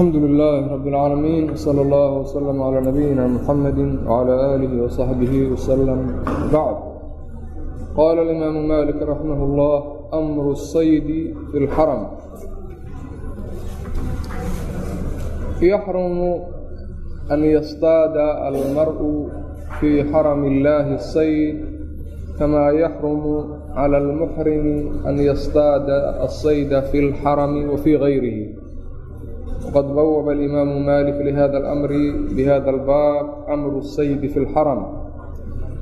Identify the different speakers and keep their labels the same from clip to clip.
Speaker 1: alxamdu lilaahi rabi اlcaalamiin wsala allah wslm calaa nabiyina muxamadi wcala aalihi wasaxbihi wsalam bacd qaala alimaamu malik raximah اllah amru saydi fi lxaram yaxrumu an yasdaada almar'u fii xarami اllahi sayd kama yaxrumu cala almuxrimi an yasdaada asayda fi اlxarami wa fii gayrihi wqad bawaba alimaamu malik lihada alamri bihada albaab amru saydi fi اlxaram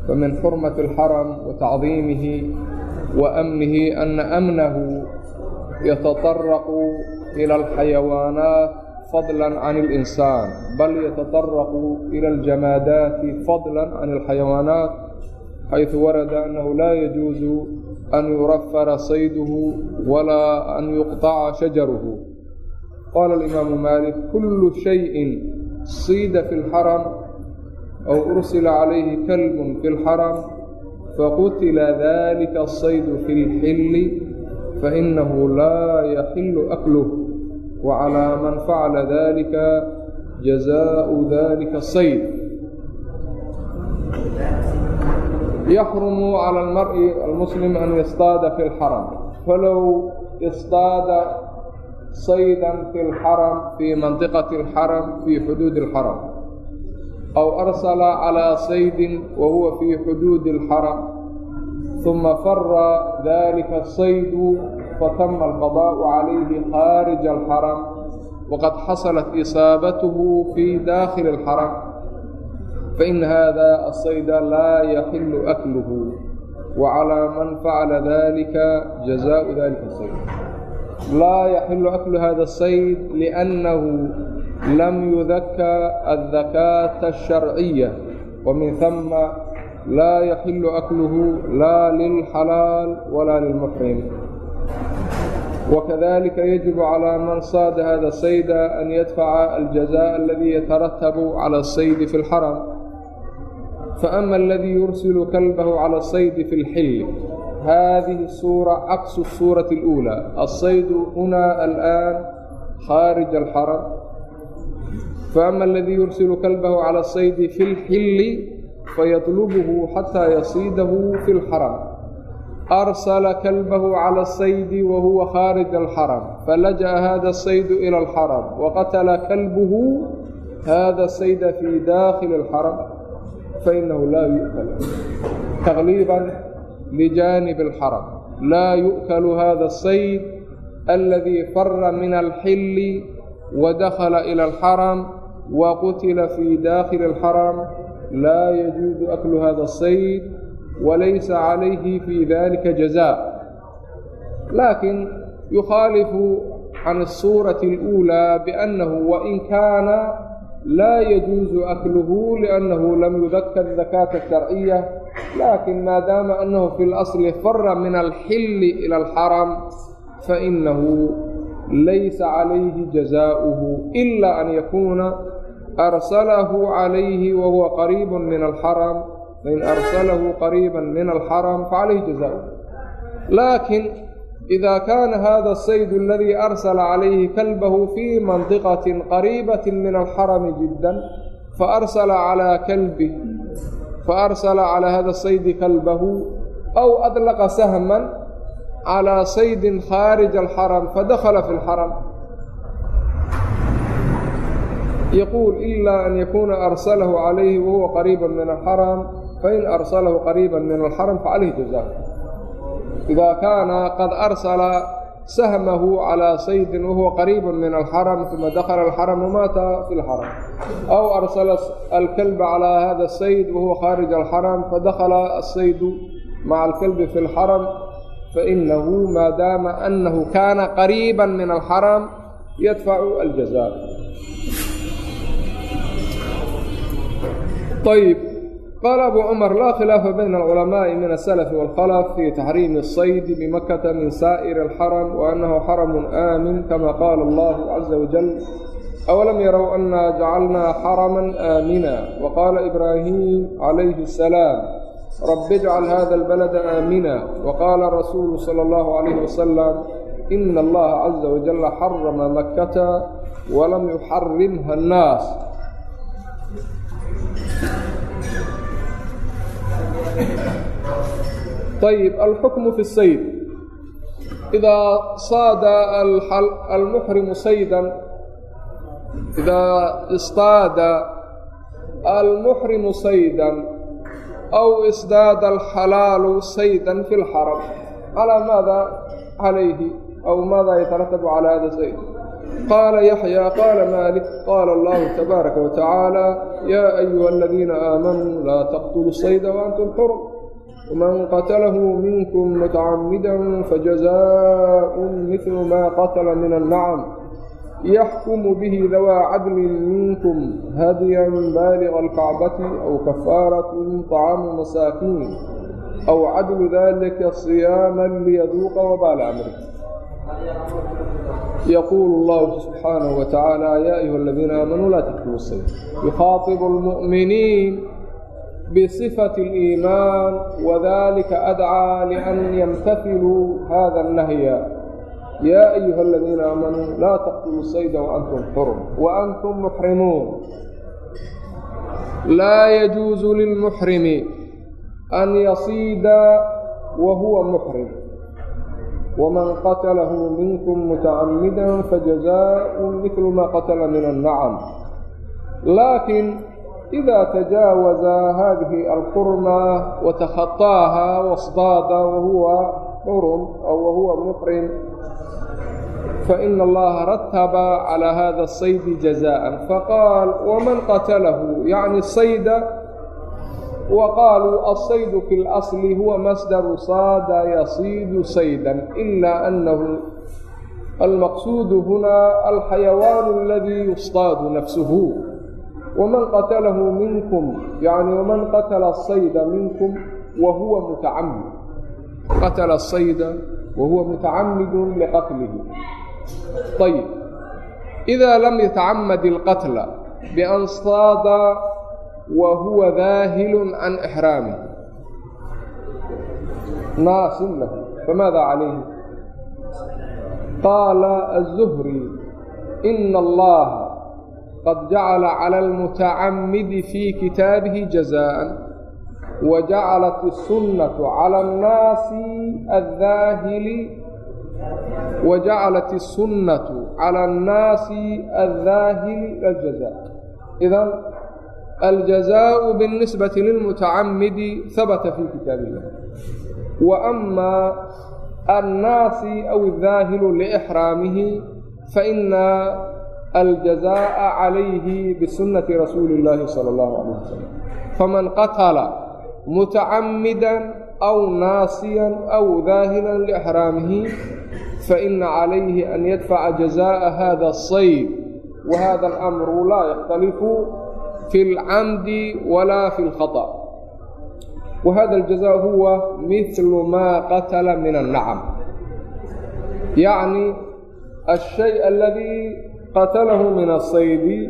Speaker 1: famin xurmati اlxaram watacdiimihi waamnihi ana amnahu yataطaraqu ila alxayawaanaat fadla can اlinsaan bal yataطaraqu ila aljamaadaati fadla can اlxayawaanaat xayثu warada annahu laa yajuusu an yurafara sayduhu walaa an yuqطaca shajaruhu qaala alimaamu malik kullu shayin siida fi اlxaram aw ursila calayhi kalbun fi اlxaram faqutila dalika الsaydu fi اlxilli fainahu laa yaxilu akluh wacalaa man facala dalika jazaءu dalika الsayd yaxrumu cala almar'i almuslim an yastaada fi اlxaram falow istaada saydan fi اlxaram fii mandiqati اlxaram fii xuduudi اlxaram aw arsala calىa saydin wa huwa fii xuduudi اlxaram ثuma fara dalika الsaydu fatama alqadاءu calayhi khaarija اlxaram waqad xasalat isaabathu fii dakhili اlxaram fain hada الsayda laa yaxilu akluhu wacalىa man facala dalika jazaءu dalika الsayd laa yaxilu aklu hada sayd liannahu lam yudaka aldakaata asharciya wa min hama laa yaxilu akluhu laa lilxalaal walaa lilmuxrim وkadalika yaجib عalى man saada hada sayda an yadfaca aljaزاء aladi yataratab calى الsayd fi اlxaram faama aladii yursilu kalbahu cala asaydi fi اlxilli hadihi suura caksu suurati اluulaa asaydu hunaa alaan khaarij alxaram faama aladii yursilu kalbahu cala asaydi fi اlxilli fayatlubuhu xataa yasiidahu fi اlxaram arsala kalbahu cala asaydi wa huwa khaarij alxaram falaja'a hada asaydu ila alxaram waqatala kalbuhu hada sayda fii daakhili اlxaram fainahu laa yu'kal taqliiban lijaanib اlxaram laa yu'kalu hada الsayd aladii fara min alxilli wadakhala ilى اlxaram waqutila fii daakhili اlxaram laa yajuuzu aklu hada الsayd walaysa calayhi fii dalika jazaa laakiin yukhaalifu can الsuuraةi اlأuulى biأnnahu wain kaana laa yajuuzu akluhu liannahu lam yudakar dakaata sharciya laakin maadaama annahu fi اlasli fara min alxilli ila alxaram fainahu laysa calayhi jazaa'uhu ila an yakuuna arsalahu calayhi wahuwa qariib min alxaram fain arsalahu qariiba min alxaram facalayhi jazaa'uhu laakin إida kaana hada الsayd اladii arsla calayhi kalbahu fii mandiqaةi qariibaةi min alxarami jidا faarsla calىa kalbih faarsla calىa hada الsaydi kalbahu أw adlaqa sahma calىa saydi khaarij اlxaram fadakla fi اlxaram yaquul إila an yakuna arsalahu calayhi wahuwa qariiba min alxaram fain arsalahu qariiba min alxaram facalayhi jaza إida kaana qad arsala sahmahu calىa saydin wahuwa qariib min alxaram ثuma dakla alxaram wamaata fi اlxaram aw arsala alkalba calىa hada الsayd wahuwa khaarij alxaram fadakla الsaydu maca alkalbi fi اlxaram fainahu maadaama anahu kana qariiba min alxaram yadfacu aljaزاء ayb qaala abu cumar laa khilaafa bayna alculamaaءi min aلsalafi wاlkhalf fii taxriimi الsaydi bimakata min saa'iri اlxaram waannahu xaramu aamin kama qaala allahu caza wajal awalam yarow anna jacalnaa xarama aamina waqaala ibraahim calayhi الsalaam rabi ijcal hada اlbalada aamina waqaala rasuulu salى اllahu عalayhi wasalam ina allaha caza wajala xarama makkata walam yuxarimha ayb alxukmu fi sayd idaa saada almuxrimu saydan idaa istaada almuxrimu saydan aw isdaada alxalaalu sayda fi اlxaram calaa maada calayhi aw maada yataratab calaa hada sayd يترتب على هذا الصيد قال يحيى قال مالك قال الله تبارك وتعالى يا أيها الذين آمنوا لا تقتلوا الصيد وأنتم حرم ومن قتله منكم متعمدا فجزاء مثل ما قتل من النعم يحكم به ذوى عدل منكم هديا بالغ الكعبة أو كفارة طعام مساكين أو عدل ذلك yquul اllahu subxaanaه watacaala yaa ayuha aladiina aamanuu laa takfuruu sala yukhaaibu اlmu'miniin bصfaة اliimaan wadalika adcaa lian ymtafiluu hada اnnahya yaa ayuha aladiina aamanuu laa taqtuluu sayda waantum xurum waantum muxrimuun laa yajuusu lilmuxrimi an yasiida wa huwa muxrim wman qatalahu minkum mutacamida fajazaau milu ma qatala min annacam laakin ida tajaawaza hadihi alqurma watakhaaha wasdaada wahuwa xurum aw wahuwa muqrin faina allaha rataba calى hada الsaydi jazaan faqaal wman qatalahu yani sayda قتله يعني الصيد وقالوا الصيد في الأصل هو مصدر صاد يصيد صيدا إلا أنه المقصود هنا الحيوان الذي يصطاد نفسه ومن قتله منكم يعني ومن قتل الصيد منكم وهو متعمد قتل الصيد وهو متعمد لقتله طيب إذا لم يتعمد القتل بأن صاد وهو ذاهل عن إحرامه ناس له فماذا عليه قال الزهري إن الله قد جعل على المتعمد في كتابه جزاء وجعلت السنة على الناس الذاهل وجعلت السنة على الناس الذاهل الجزاء إذا aljazaau biاlnisbati lilmutacamidi habata fii kitaab illah wa amaa annaasi aw idaahilu liixraamihi faina aljazaaa calayhi bisunati rasuuli illaahi sala allahu calayh wasalam faman qatala mutacammidan aw naasiyan aw daahilan liixraamihi faina calayhi an yadfaca jazaءa hada الصayb wa hada اlamru laa yaxtalifu fi اlcamdi walaa fi اlkhaطأ wa hada اljaزاء huwa miثlu maa qatala min الnacam yacni الshay aladii qatalahu min الصaydi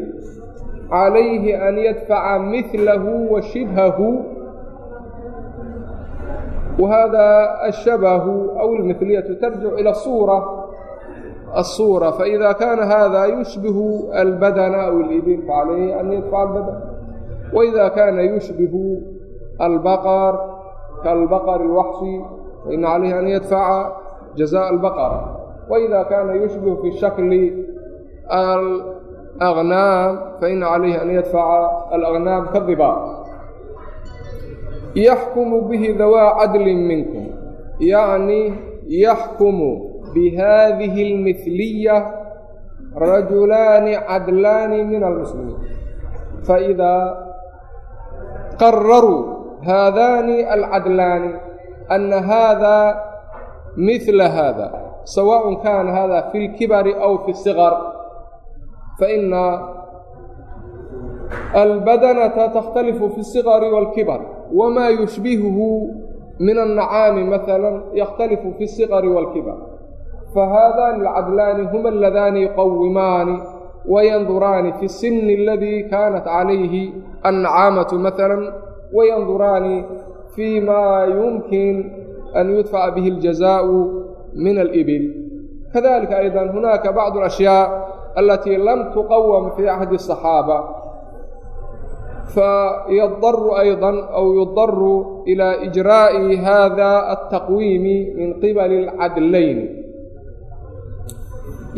Speaker 1: calayhi an yadfaca miثlahu wa shibhahu wa hada الshabahu aw اlmihliyaةu tarjic ilى الsuura الصورة فإذا كان هذا يشبه البدن أو الإبل فعليه أن يدفع البدن وإذا كان يشبه البقر كالبقر الوحشي فإن عليه أن يدفع جزاء البقرة وإذا كان يشبه في شكل الأغنام فإن عليه أن يدفع الأغنام كالضباب يحكم به ذوى عدل منكم يعني يحكم bihadihi اlmihliya rajulaani cadlaani min almuslimiin faidaa qararuu haadaani alcadlaani ana haada mila haada sawaaء kaana hada fi اlkibari aw fi الsiqar faina albadanata takhtalifu fi الsiqari wاlkibar wmaa yushbihuhu min annacaami maala yakhtalifu fi الsiqari wاlkibar fahaadaani alcadlaani huma aladaani yuqawimaani wayanduraani fi sinni aladii kaanat calayhi annacaamatu maala wayanduraani fii maa yumkin an yudfaca bihi aljazaau min alibil kadalika aydan hunaaka bacdu alashyaa alatii lam tuqawam fii axdi asaxaaba فيضر أيضا أو يضر إلى إجراء هذا التقويم من قبل العدلين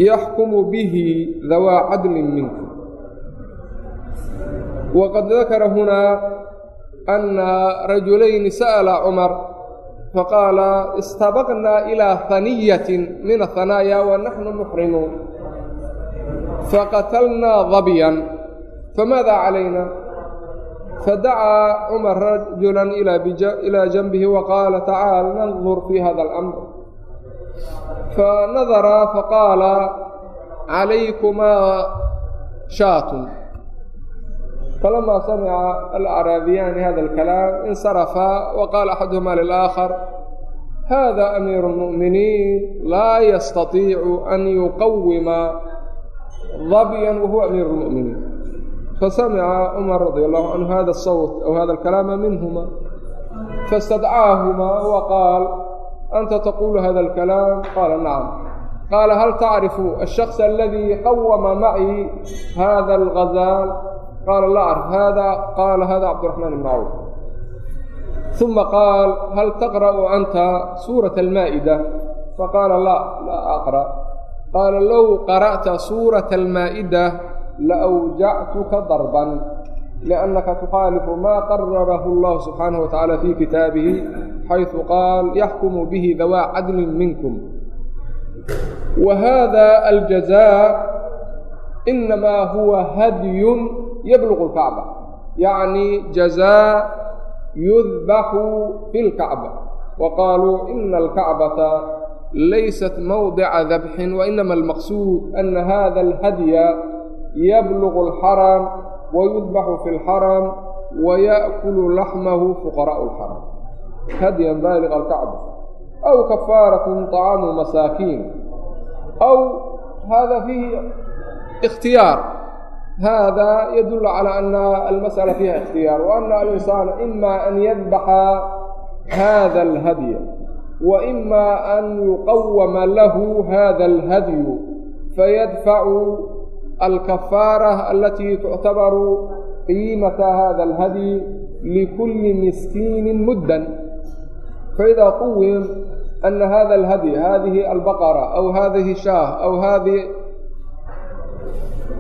Speaker 1: yaxkumu bihi dawaa cadlin minkum waqad dakara hunaa anna rajulayni sa'la cumar faqaala istabaqnaa ilaa haniyatin min ahanaayaa wa naxnu muxrimuun faqatalnaa dabyan famaadaa calayna fadacaa cumar rajulan ilaa janbihi waqaala tacaal nandur fii hada alamr fanadaraa faqaala calaykumaa shaatun falamaa samica alacraabiyaani hada alkalaam insarafa wa qaala axaduhumaa lilaakar hada amiiru اlmu'miniin laa yastatiicu an yuqawima dabyan wahuwa amiiru اlmu'miniin fasamica cumar radia allahu canhu hada asawt aw hada alkalaama minhuma fastadcaahuma wa anta taqulu hada alkalaam qaala nacam qaala hal tacrifu alshakص aladii qawama maci hada algazaal qaala la arf hada qaala hada cabdiraxmaan ibn cawf uma qaal hal taqra'u anta suuraة almaa'ida faqaala la laa aqra' qaala low qara'ta suuraة almaa'ida laawjactuka darban لأنka تخاaلف mا qررh الله سبحaaنه وتaعالى في kitاaبه حayثu qاaل يحكم bه dawا cadل miنكم وhذا الجزاء إنmا هuوa hdي يبلغ الكعبة يعnي جزاء يذبح في الكعبة وqاalوu إن الكعبة layست موضع ذبح وإنma المقصود أن hذا الhdي يبلغ الحرم wayudbaxu fi اlxaram waya'kulu laxmahu fuqaraa'u اlxaram hadyan baaliqa alkacba aw kafaaratun طacaamu masaakiin aw hada fiihi ikhtiyaar hada yadulu calى ana almas'ala fiiha ikhtiyaar waana alinsaana ima an yadbaxa hada اlhadya waima an yuqawama lahu hada اlhadyu fayadfacu alkafaarة alatii tuctabaru qiimata hada اlhadي likuli miskiini muddan faإidaa quwim ana hada اlhadي hadihi albaqara aw hadihi shaah aw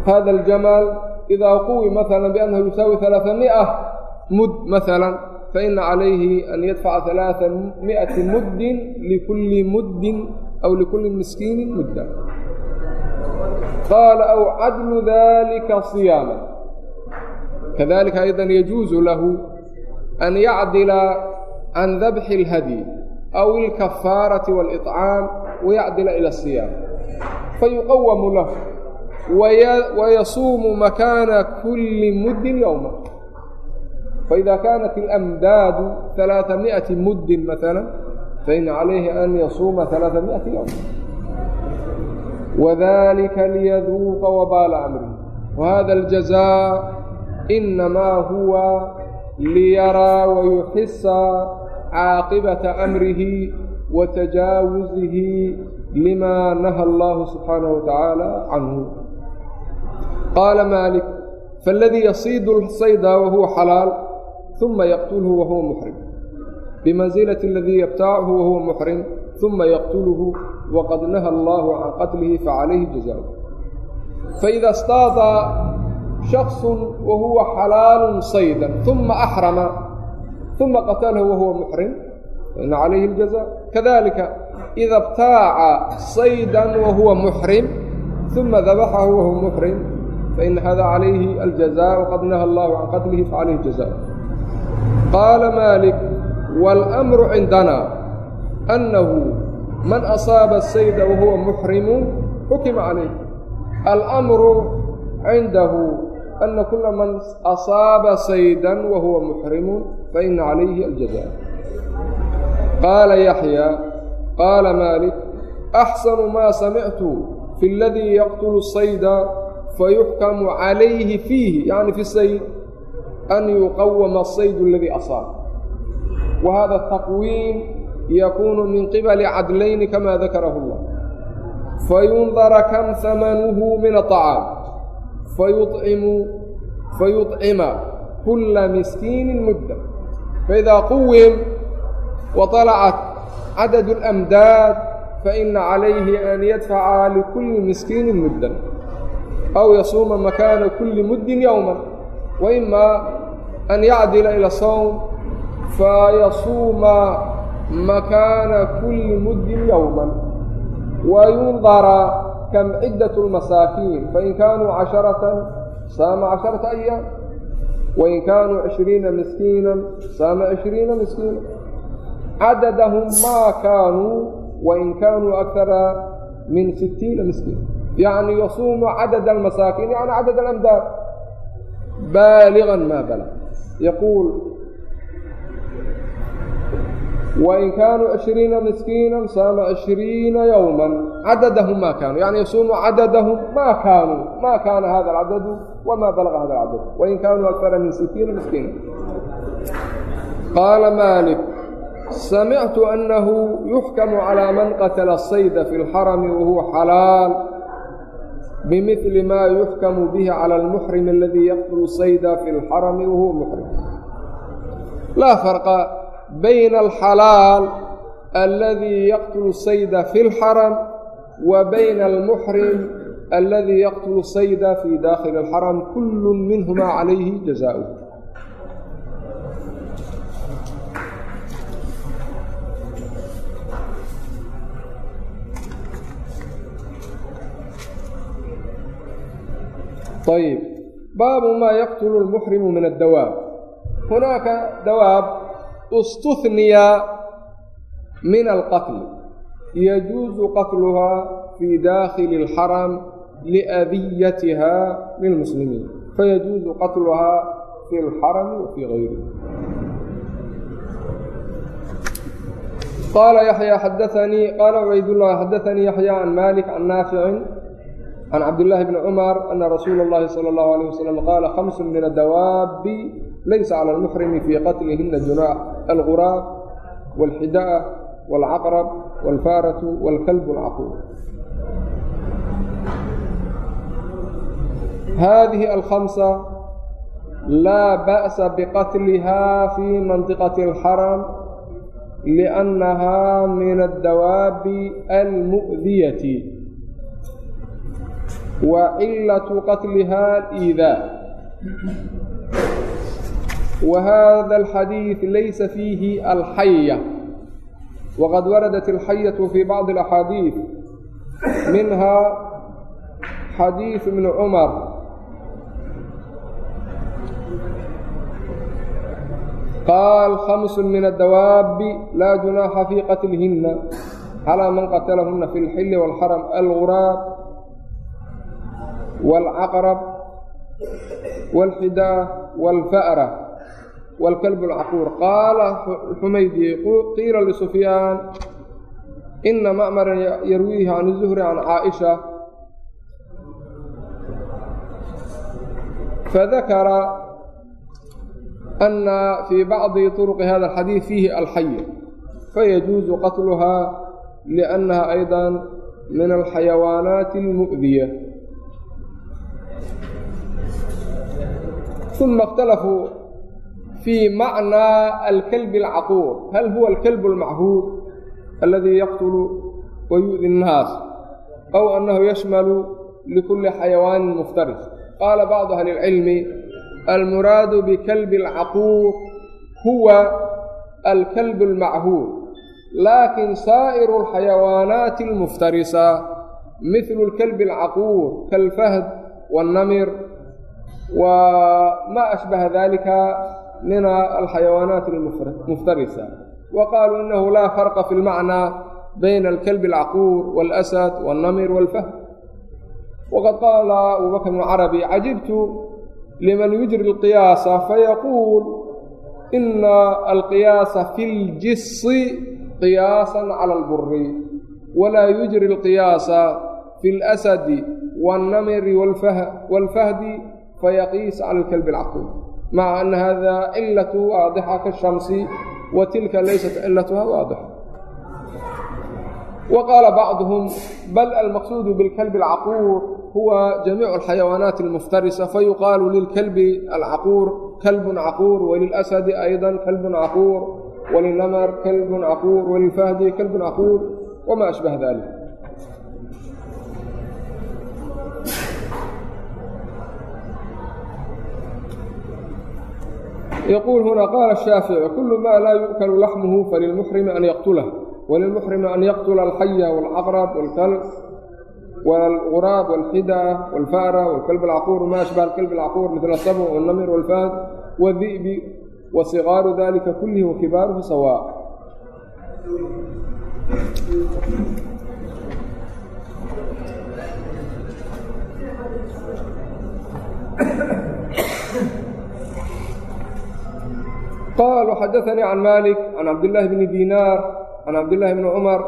Speaker 1: hada اljamaal idaa quwi maala biannahu yusaawi ثalaaثa miئة mud maala faina calayhi an yadfaca ثalaaثa miئati muddin likulli muddin aw likulli miskiini mudda qaala aw cadlu dalika siyaama kadalika aydan yajuusu lahu an yacdila can dabxi اlhadyi aw ilkafaarati wاlطcaam wayacdila ila asiyaam fayuqawamu lahu wayasuumu makaana kulli muddin yowma faida kaanat اlamdaadu ثalaaثa miئati muddin maala fain calayhi an yasuuma ثalaaثa miئati yowma أن يصوم ثلاثمائة يوم وذلك ليذوق وبال أمره وهذا الجزاء إنما هو ليرى ويحس عاقبة أمره وتجاوزه لما نهى الله سبحانه وتعالى عنه قال مالك فالذي يصيد الصيد وهو حلال ثم يقتله وهو محرم بمنزلة الذي يبتاعه وهو محرم ثم يقتله وقد نهى الله عن قتله فعليه جزاؤه فإذا اصطاد شخص وهو حلال صيدا ثم أحرم ثم قتله وهو محرم فإن عليه الجزاء كذلك إذا ابتاع صيدا وهو محرم ثم ذبحه وهو محرم فإن هذا عليه الجزاء وقد نهى الله عن قتله فعليه الجزاء قال مالك man asaaba sayda wa huwa muxrimu xukima calayh almru cindahu ana kula man asaaba sayda wa huwa muxrimu faina calayhi aljaza qaala yaxya qaala maalik axsanu maa samictu fi اladii yaqtulu sayda fayuxkamu calayhi fiihi yani fi sayd an yuqawama asayd aladii asaab wa hada taqwiim yakuunu min qibali cadlayni kamaa dakarahu allah fayundara kam hamanuhu min aطacaam fayucimu fayuطcima kula miskiini mudda faidaa quwim waطalacat cadadu اlamdaad faina calayhi an yadfaca likulli miskiini muddan aw yasuuma makaana kulli muddin yowma waimaa an yacdila ila sowm fayasuuma makaana kulli muddin yowma wayundara kam ciddat اlmasaakiin fain kaanuu casharatan saama casharata ayaam wain kaanuu cishriina miskiina saama cishriina miskiina cadadahum maa kaanuu wain kaanuu akara min sitiina miskiina yacni yasuumu cadad almasaakiin yani cadad alamdaad baaligan maa balag yaquul wain kaanuu cishriina miskiina saama cishriina yowma cadadahum maa kaanuu yani yasuumu cadadahum maa kaanuu ma kaana hada alcadadu wma balaga hada alcadad wain kaanuu akara min sitiina miskiina qaala malik samictu annahu yuxkamu calىa man qatala الsayda fi اlxarami wahuwa xalaal bimili ma yuxkamu bihi calى اlmuxrim aladi yaqtulu sayda fi اlxarami wahuwa muxrim laa farqa bayna alxalaal aladi yaqtulu sayda fi اlxaram wa bayna almuxrim aladi yaqtulu sayda fi dakhili اlxaram kulu minhuma calayhi jazaؤh طيب باب ما يقتل المحرم من الدواب هناك دواب istuniya min alqatli yajuusu qatluhaa fii daakhili اlxaram liadiyatiha lilmuslimiin fayajuusu qatluhaa fi اlxarami wa fii gayrihi qaala yaxya xadaanii qaala cubaydullah xadaanii yaxya can maalik can naaficin عبد الله بن عمر أن رسول الله صلى الله عليه وسلم قال خمس من الدواب ليس على المحرم في قتلهن junaax alguraab wاlxidaa wاlcaqrab wاlfaaratu wاlkalb اlcaquud hadihi alhamsa laa ba'sa biqatliha fii mantiqati اlxaram liannaha min addawaabi almu'diyati wa cilatu qatliha aliidaa whada alxadiid laysa fiihi alxaya waqad waradat alxayatu fii bacdi alaxaadiid minhaa xadiid ibni cumar qaal khamsu min adawaabi laa junaaxa fii qatlihina calaa man qatalahuna fi اlxili wاlxaram alguraab wاlcaqrab wاlxidaa wاlfa'ra والكلب الcقوur qaala xumaydi qiila لسfyاan إna mأmra yarwiihi can الزهri can caaئiشha fadakara أna fي bacضi طرق hada الxadيiث fiihi alxay faيجuuز qatlha لأnnaha أيضا min fii macnaa alkalbi alcaquur hal huwa alkalbu almachuur alladii yaqtulu wa yu'di nnaas aw annahu yashmalu likulli xayawaanin muftaris qaala bacdu ahli اlcilmi almuraadu bikalbi alcaquur huwa alkalbu almachuur laakin saa'iru alxayawaanaati almuftarisa mithlu alkalbi alcaquur kaalfahd waاnnamir wa maa ashbaha dalika أشبه ذلك من الحيوانات المفترسة وقالوا إنه لا فرق في المعنى بين الكلب العقور والأسد والنمر والفهد وقد قال أبو بكر بن عربي عجبت لمن يجري القياس فيقول إن القياس في الجص قياسا على البر ولا يجري القياس في الأسد والنمر والفهد فيقيس على الكلب العقول مع أن هذا علة واضحة كالشمس وتلك ليست علتها واضحة وqاaل bعضهم bل المqصود بالكلب الcقور هو جميع الحيوانات المفترسة فيقال للكلب الcقور كلب cقور وللأسد أيضا كلب cقور وللنمر كلب cقور وللفهد كلب cقور وما أشبه ذلك yaquul hunaa qaala shaafici kullu maa laa yu'kalu laxmuhu falilmuxrimi an yaqtulah walilmuxrimi an yaqtula alxaya waalcaqrab wlkal wاlغuraab wاlxida wاlfara wاlkalb اlcaquur ma ashbaه اlkalb اlcaquur mil اsabع wالnamir wاlfahd wاdi'bi waصigaaru dalika kulihi wakibaaruhu sawaa qaalu xadaanii can maalik can cabdillaahi bni diinaar can cabdillaahi bni cumar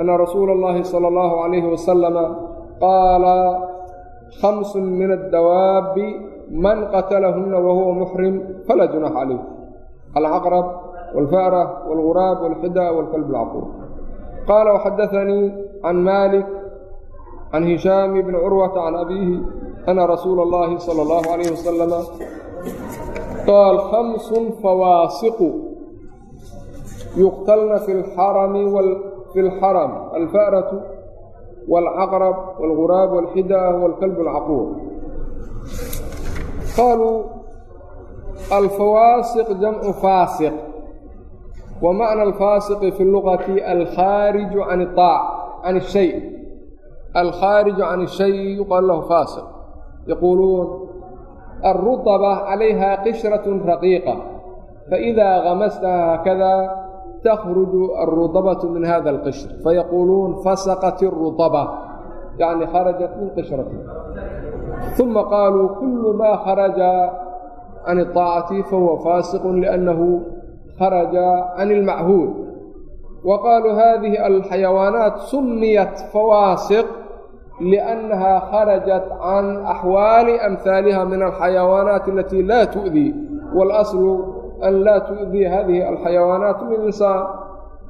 Speaker 1: ana rasuula اllaahi sala allahu calayhi wasalama qaala khamsun min addawaabi man qatalahunna wa huwa muxrim falaa junaaxa calayh alcaqrab wاlfa'ra wاlguraab wاlxida wاlkalb اlcaquur qaala waxadaanii can maalik can hishaam bni curwata can abiihi ana rasuula اllaahi sala اllahu calayhi wasalama qaal hamsun fawaasiqu yuqtalna fi اlxarami fi اlxaram alfa'ratu wاlcaqrab wاlguraab wاlxidaa wاlkalb اlcaquur qaaluu alfawaasiq jamcu faasiq wa macna alfaasiqi fi lugati alkhaariju can aa can اshay alkhaariju can الshay yuqaal lahu faasiq yaquuluun الرطبة عليها قشرة رقيقة فإذا غمستها هكذا تخرج الرطبة من هذا القشر فيقولون فسقت الرطبة يعني خرجت من قشرته ثم قالوا كل ما خرج عن الطاعة فهو فاسق لأنه خرج عن المعهود وقالوا هذه الحيوانات سميت فواسق لأنها خرجت عن أحوال أمثالها من الحيوانات التي لا تؤذي والأصل أن لا تؤذي هذه الحيوانات من الإنسان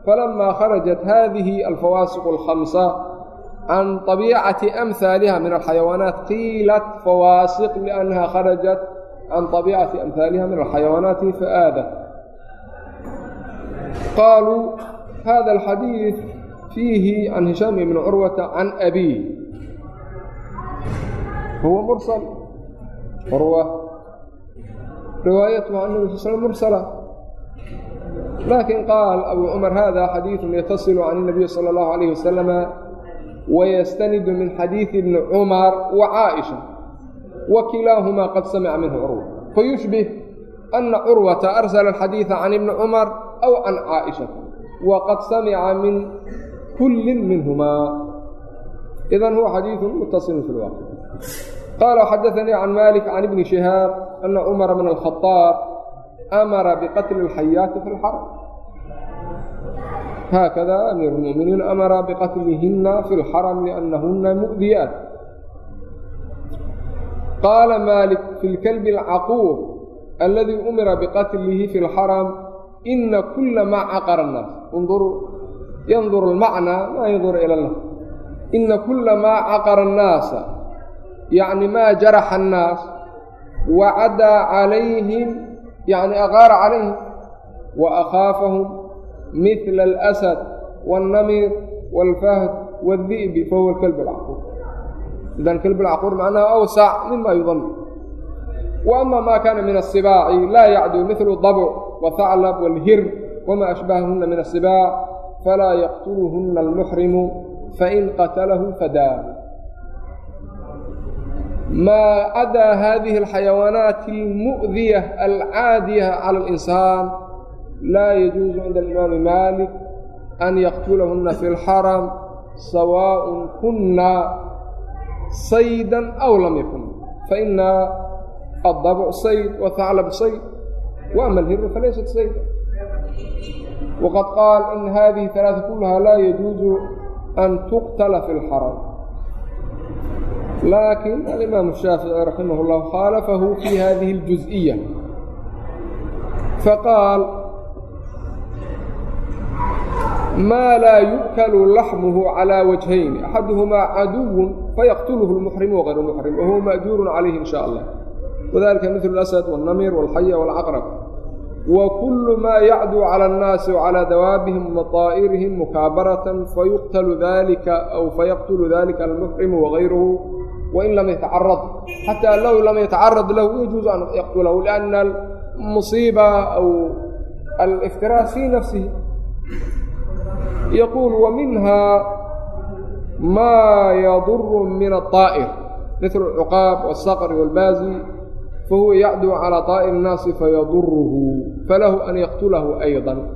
Speaker 1: فلما خرجت هذه الفواسق الخمسة عن طبيعة أمثالها من الحيوانات قيلت فواسق لأنها خرجت عن طبيعة أمثالها من الحيوانات فآذت قالوا هذا الحديث فيه عن هشام بن عروة عن huwa mursal urwa riwaayatuhu annabi sal mursala laakin qaal abu cumar hada xadiidu yatasilu can اnabiy salى اllahu عalayh wasalama wayastanidu min xadiidi bni cumar wa caaئisha wa kilaahumaa qad samica minhu curwa fayushbih ana curwata arsala اxadiiثa can ibni cumar aw can caaئishata waqad samica min kulli minhumaa idan huwa xadiidu mutaصilun fi اlwaaqi متصل في الواقع قال حدثني عن مالك عن ابن شهاب أن عمر بن الخطاب أمر بقتل الحيات في الحرم هكذا أمير المؤمنين أمر بقتلهن في الحرم لأنهن مؤذيات قال مالك في الكلب العقور الذي أمر بقتله في الحرم إن كل ما عقر الناس انظروا ينظر المعنى ما ينظر إلى الله إن yacni maa jaraxa annaas wa cadaa calayhim yacni aqaara calayhim wa akhaafahum midla alasad waalnamir waalfahd waadi'bi fahuwa alkalb alcaquur idan kalb alcaquur macnaha awsac mima yudanni wa ama maa kaana min asibaaci laa yacduu midlu dabc waalhaclab waalhir wma ashbahahuna min asibaac falaa yaqtuluhuna almuxrimu fain qatalahu fadaab maa adaa haadihi alxayawaanaati almu'diya alcaadiya cala alinsaan laa yajuusu cinda alimaami maalik an yaqtulahunna fi lxaram sawaء kuna sayda aw lam yakun faina adabc sayd wahaclab sayd waama alhiru falaysat sayda waqad qaal in hadihi alaaثa kulahaa laa yajuuzu an tuqtala fi اlxaram الحرم لكن الإمام الشافعي رحمه الله خالفه في هذه الجزئية فقال maa laa yu'kalu laxmuhu calىa wajhayni axaduhumaa caduwun fayaqtulhu اlmuxrimu wغayr muxrim wahuwa ma'juurun calayhi in sha allah wadalika mil اlasad wاlnamir wاlxaya wاlcaqrab وكل ma yعdو عlى الناaس وعlى dawاabهم وطائرهم مكاaبرة فيqتل ذلika أو فyqتل ذلika المحرم وغayره وإن lm yتعرض حتى lw lm yتعرض lh يجوز أن yqتله لأن المصيبة أو الافتراس في نفسه يقول ومنها ما يضر من الطائر مثل العقاab والصقر والbازي فهو يعdو على طائر الناaس فيضره فله أن يقتله أيضا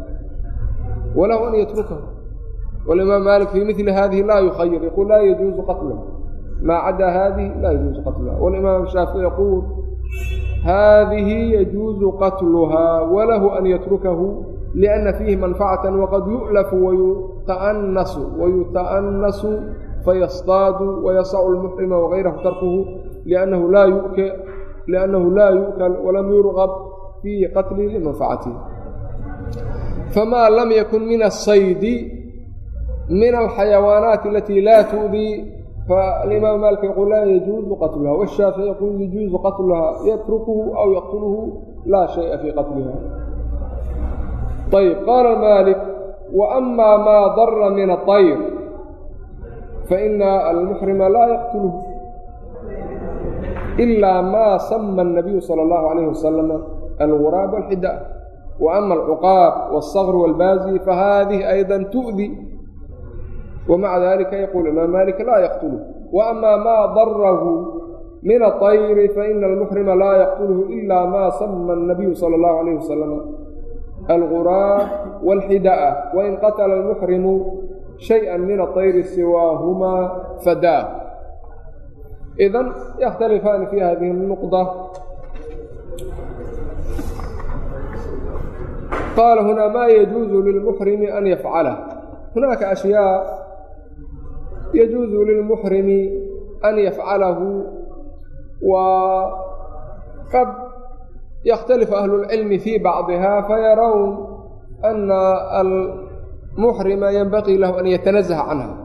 Speaker 1: وله أن يتركه والإمام مالك في مثل هذه لا يخير يقول لا يجوز قتله maa cadaa haadihi laa yajuuzu qatluhaa walimaam shaafici yaquul haadihi yajuuzu qatluhaa walahu an yatrukahu lianna fiihi manfacatan waqad yu'lafu wayuta'annasu wayuta'annasu fayastaadu wayasacu lmuxrima wagayrahu tarkuhu liannahu laa yu'ke liannahu laa yu'kal walam yurqab fiihi qatli limanfacatihi famaa lam yakun min asaydi min alxayawaanaati alatii laa tu'dii فالإمام مالك يقول لا يجوز قتلها والشافعي يقول يجوز قتلها يتركه أو يقتله لا شيء في قتلها طيب قال مالك وأما ما ضر من الطير فإن المحرم لا يقتله إلا ما سمى النبي صلى الله عليه وسلم الغراب والحداء وأما العقاب والصغر والبازي فهذه أيضا تؤذي wmaca dalika yaquul imaam malik laa yaqtulu waama maa darahu min aطayri faina almuxrima laa yaqtulhu ila maa sama الnabiyu salى اllahu alayh wasalama alguraa wاlxida'a wain qatla almuxrimu shayئa min aطayri siwaahumaa fadaa idan yakhtalifaani fi hadihi اnuqda qaala huna ma yajuuzu lilmuxrimi an yafcala hunaaka ashyaa يجوز للمحرم أن يفعله وقد يختلف أهل العلم في بعضها فيرون أن المحرم ينبغي له أن يتنزه عنها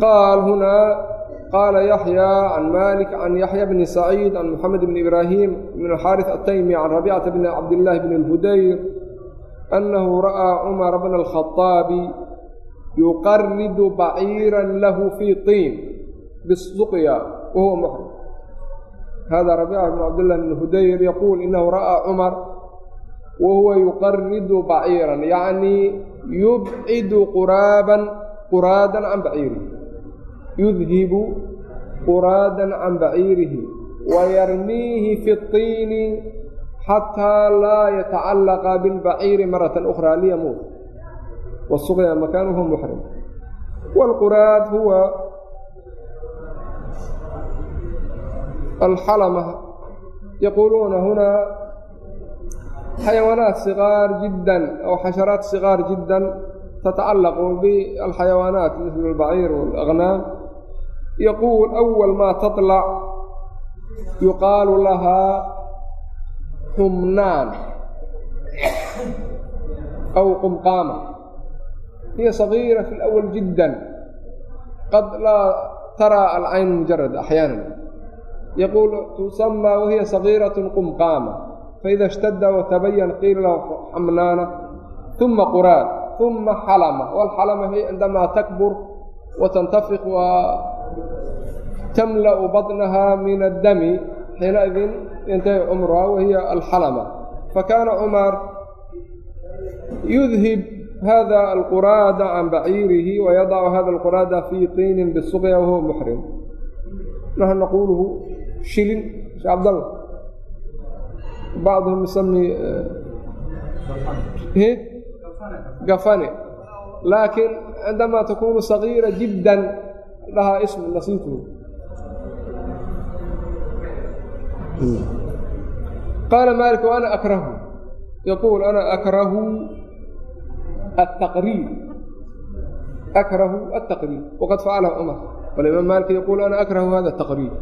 Speaker 1: قال هنا قال يحيى عن مالك عن يحيى بن سعيد عن محمد بن إبراهيم بن الحارث التيمي عن ربيعة بن عبد الله بن الهدير أنه رأى عمر بن الخطاب yuqaridu baciiran lahu fii tiin bisuqya wahuwa muxrim hada rabiica bnu cabdillah bn hudayr yaquul inahu ra'aa cumar wahuwa yuqaridu baciiran yacnii yubcidu quraaban quraadan can baciirihi yudhibu quraadan can baciirihi wayarmiihi fi اطiini xataa laa yatacalaqa bilbaciiri marata ukhraa liyamuut ليموت والسقيا مكانه محرم والقراد هو الحلمة يقولون هنا حيوانات صغار جدا أو حشرات صغار جدا تتعلق بالحيوانات مثل البعير والأغنام يقول أول ما تطلع يقال لها حمنان أو hiya sagiira fi lawal jiddan qad laa taraa alcayn mujarad axyaanan yaquul tusamaa wahiya sagiiratun qumqaama faida ishtada watabayan qiila lahu xamnaana uma quraad uma xalama walxalama hiya cindamaa takbur watantafiq waa tamla'u badnaha min addami xiinaidin yantahi cumruhaa wahiya alxalama fakaana cumaar yudhib hada alquraada can baciirihi wayadacu hada alquraada fii tiinin bisuqya wahuwa muxrim naxnu naquuluhu shilin shee cabdallah bacduhum yusami gafane laakin cindamaa takuunu sagiira jiddan dhahaa ismu nasiibku qaala maalik ana akrahu yaquul ana akrahu التقريب أكره التقريب وقد فعله عمر والإمام مالك يقول أنا أكره هذا التقريب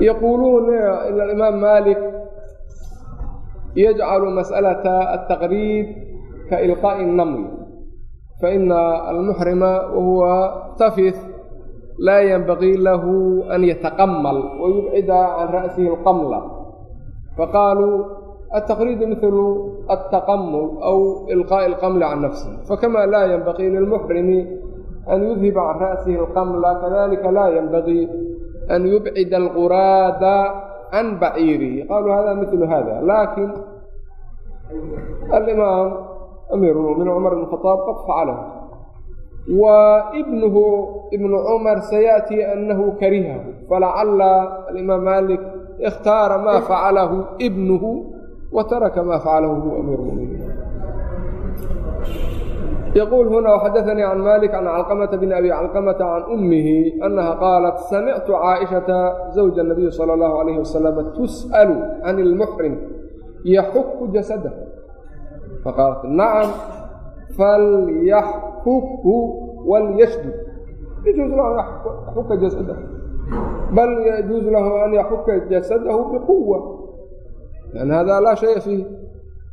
Speaker 1: يقولون إن الإمام مالك yajcalu mas'alaةa التaqriid kailqaaءi الnml faإna almuxrima wahuwa tafith laa ynbagii lahu an yataqamal wayubcida can ra'sihi اlqamla faqaaluu التqriid mثl التaqml أw ilqاء الqml can nafsih fakama la ynbagii lilmuxrimi an yudhiba can ra'sihi اlqmla kadalika la ynbagii an yubcida اlquraada can baciirihi qaluu hada mil hada lakin alimaam amiir اlmuminiin cumar bn khطaab qad facalahu وابنه ابن cمر سيأتي أنه كرهه فلعل الإمام مالك اختار ما فعله ابنه وترك ما فعله هو أمير المؤمنين يقول هنا وحدثني عن مالك عن علقمة بن أبي علقمة عن أمه أنها قالت سمعت عائشة زوج النبي صلى الله عليه وسلم تسأل عن المحرم يحك جسده فقالت نعم فليحككه وليشدد يجوز له أن يحك جسده بل يجوز له أن يحك جسده بقوة لأن هذا لا شيء فيه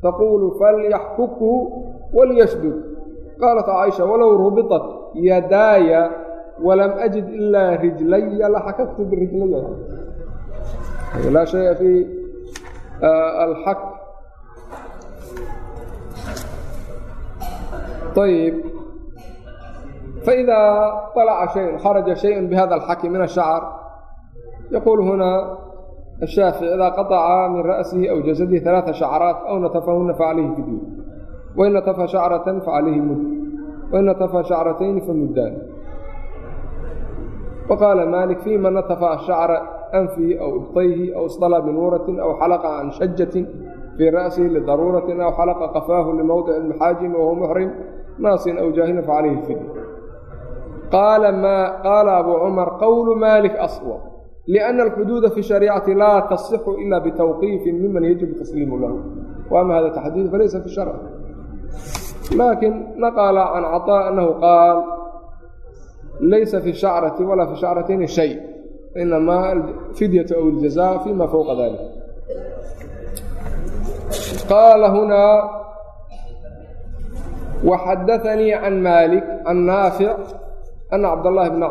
Speaker 1: تقول فليحككه وليشدد قالت عائشة ولو ربطت يداي ولم أجد إلا رجلي لحككت بالرجلي لا شيء في الحك طيب فإذا طلع شيء خرج شيء بهذا الحك من الشعر yaquul hunaa ashaafici idaa qataca min ra'sihi aw jasadihi alaaa shacraat aw natafahunna facalayhi fidyu wain natafa shacratan facalayhi mud wain natafa shacratayni famuddaan waqaala maalik fii man natafa ashacra anfihi aw ibtayhi aw isdala binuuratin aw xalaqa can shajatin fii ra'sihi lidaruuratin aw xalaqa qafaahu limowdici maxaajimi wahuwa muxrim naasin aw jaahilin facalayhi fidyu qaala abuu cumar qowlu maalik aswaq أصوب لأن الحدود في الشريعة لا تصح إلا بتوقيف ممن يجب التسليم له وأما هذا التحديد فليس في الشرع لكن نقل عن عطاء أنه قال ليس في الشعرة ولا في الشعرتين شيء إنما الفدية أو الجزاء فيما فوق ذلك قال هنا وحدثني عن مالك عن نافع أن عبد الله بن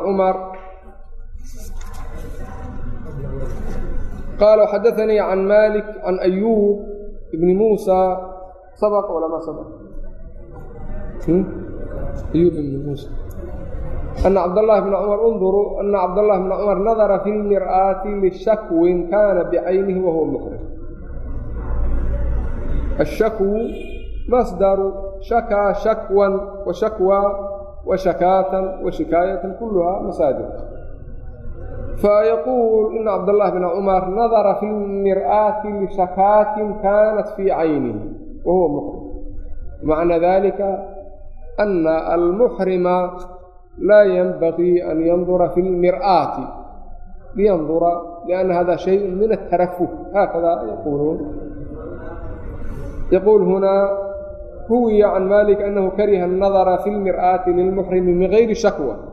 Speaker 1: عمر قال وحدثني عن مالك عن أيوب بن موسى سبق ولا ما سبق أيوب بن موسى أن عبد الله بن عمر انظروا أن عبد الله بن عمر نظر في المرآة لشكو كان بعينه وهو محرم الشكو مصدر شكى شكوا وشكوى وشكاة وشكاية كلها fayaquul ina cabdاllahi bn cumar nadara fi lmir'aati lishakaatin kaanat fii caynihi wa huwa muxrim macna dalika ana almuxrima laa yanbagii an yandura fi lmir'aati liyandura lianna hada shayء min atarafuh haakada yaquuluun yaquul hunaa ruwiya can malik anahu kariha الnadara fi lmir'aati lilmuxrimi min gayri shakwa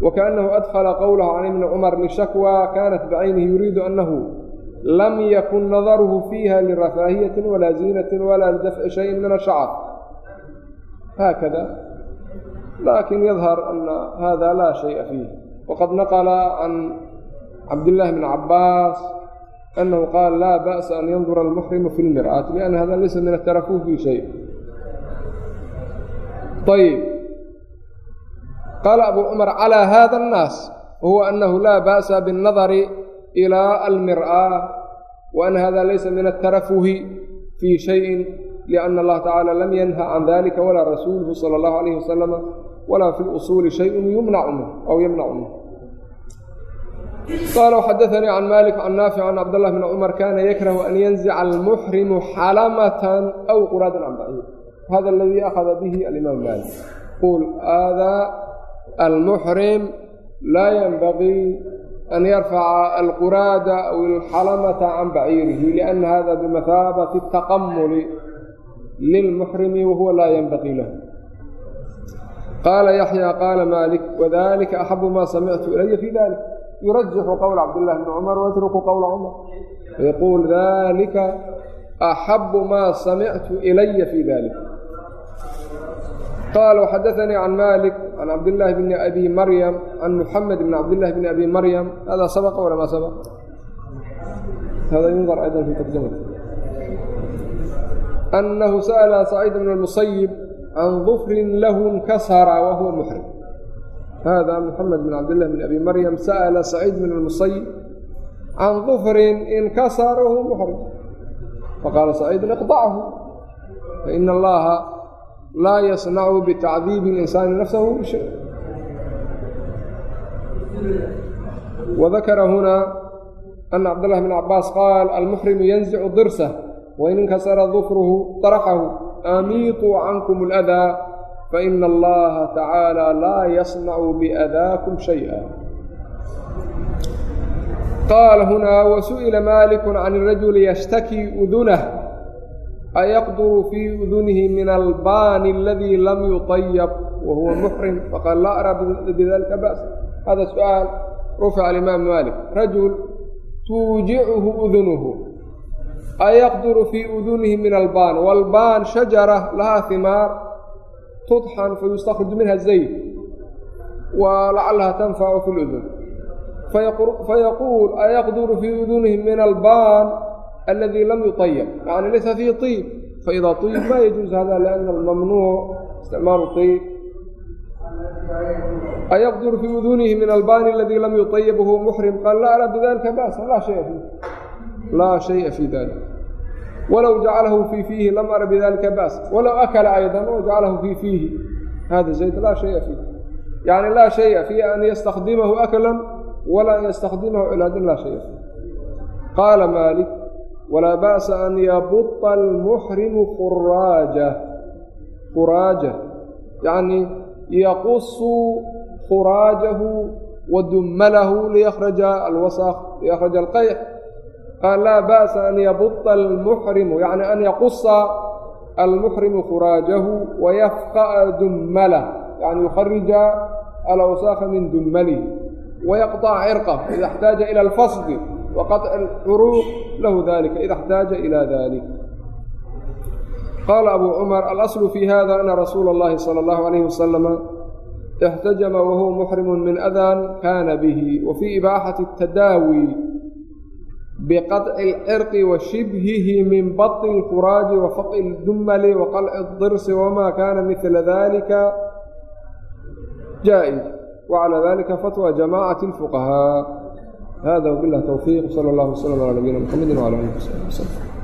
Speaker 1: wakaأnahu adkla qowlahu can ibni cumar lishakwaa kaanat bacaynihi yuriidu annahu lam yakun nadarhu fiiha lirafaahiyatin walaa ziinatin walaa lidafci shayin min ashacab haakada laakiin yadhar ana hada laa shaya fiih waqad naqla can cabdillaahi bni cabaas أنه قال لا بأس أن ينظر المحرم في المرآة لأن هذا ليس من الترفه في شيء. طيب qaala abuu cumar calaa haada annaas wahuwa annahu laa ba'sa biاnnadari ilaa almir'aa wa an hada laysa min altarafuhi fii shayin lianna allaha tacaala lam yanha can dalika walaa rasuuluhu sala allahu calayhi wasalama walaa fi lusuuli shayun yumnacu min aw yamnacu min qaala wxadaanii can maalik can naafic can cabdاllah bn cumar kana yakrahu an yanzica almuxrimu xalamatan aw quraadan canbaciid hada aladii akhada bihi alimaam maalik qul aadaa almuxrim laa yanbagii an yarfaca alquraada aw alxalamata can baciirihi lianna hada bimahaabati ataqamuli lilmuxrimi wahuwa laa yanbaqii lah qaala yaxyaa qaala maalik wadalika axabu maa samictu ilaya fii dalik yuraجixu qowla cabdاllahi bni cumar waatruku qowla cumar yaquul dalika axabu maa samictu ilaya fii dalik qal xadaanii can malik can cabdillaahi bni abi maryam can muxamed bn cabdillahi bni abi maryam hada sabqa walamaa sabq anahu sa'la saciid bn اmusayib can dufrin lahu nkasara wa huwa muxrim hada muxamed bn cabdillahi bni abi maryam sa'la saciid bn اmusayib can dufrin inkasara wahuwa muxrim faqaala saciid iqdachu faina allaha laa yasnacu bitacdiibi اlinsaani nafsahu bishay wadakara hunaa ana cabdاllahi bn cabaas qaal almuxrimu yanzicu dirsah wain inkasara dufruhu daraxahu amiiquu cankum اladaa faina allaha tacaala laa yasnacu biadaakum shayئa qaal hunaa wasu'ila maaliku can irajuli yashtakii udunah ayaqduru fii udunihi min albaani aladii lam yuطayab wahuwa muxrim faqad laa araa bidalika ba's hada su'aal rufica alimaam maalik rajul tuujicuhu udunuhu ayaqduru fii udunihi min albaan walbaan shajara lahaa himaar tudxan fayustakriju minha zayd wa lacallaha tanfacu fi ludun fayaquul ayaqduru fii udunihi min albaan aladii lam yuطayab yani laysa fiihi طiib faida طiib ma yajuuz hada liana almamnuuc isticmaalu طiib ayaqduru fii udunihi min albaani aladii lam yuطayab wahuwa muxrim qaal laa araa bidalika ba'sa laa shaya fii laa shaya fii dalik walow jacalahu fii fiihi lam ara bidalika ba's walow akala ayضa o jacalahu fii fiihi hada zayd laa shaya fiih yani laa shaya fii an yastakdimahu akla wla an ystakdimahu cilaadin laa shaya fiih qaala maalik walaa ba'sa an yabuطa almuxrimu khuraaja khuraaja yacni yaqusu khuraajahu wa dummalahu liyakhraja alwasq liyakhraja alqayx qaal laa ba'sa an yabuطa almuxrimu yacni an yaqusa almuxrimu khuraajahu wayafqa'a dummalah yani yukharija alawsaaqa min dummalihi ويقطع wa qaطci alcuruuq lahu dalika ida اxtaaja ilى dalik qaala abu cumar alaslu fii hada ana rasuula اllahi salى اllahu alayh wasalama ixtajama wahuwa muxrimu min adan kaana bihi wa fii ibaaxati اtadaawi biqaطci اlcirqi wa shibhihi min baطi اlkuraaji wa faqi اldumali wa qalci اdirsi wama kana mila dalika jaa-is wacalaa dalika fatwa jamaacati اlfuqahaa هذا وبالله توفيق صلى الله وسلم على نبينا محمد وعلى آله وصحبه وسلم